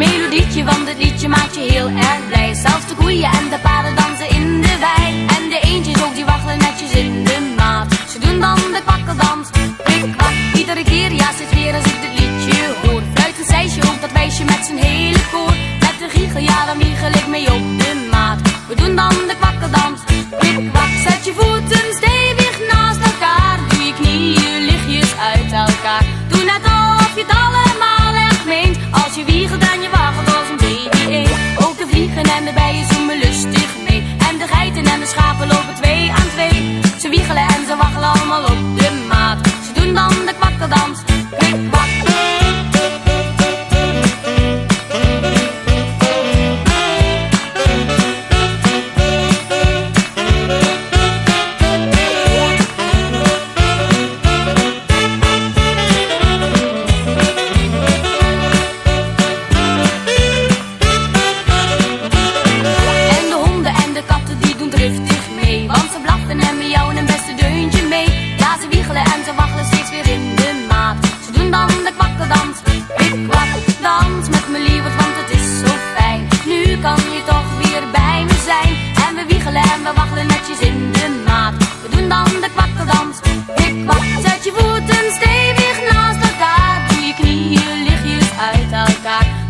melodietje van het liedje maakt je heel erg blij. Zelfs de koeien en de paarden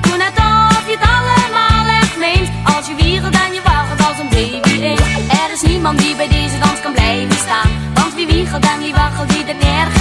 Doe net of je het allemaal echt meent. Als je wiegelt en je waggelt als een baby eend. Er is niemand die bij deze dans kan blijven staan. Want wie wiegelt en wie waggelt, die er nergens.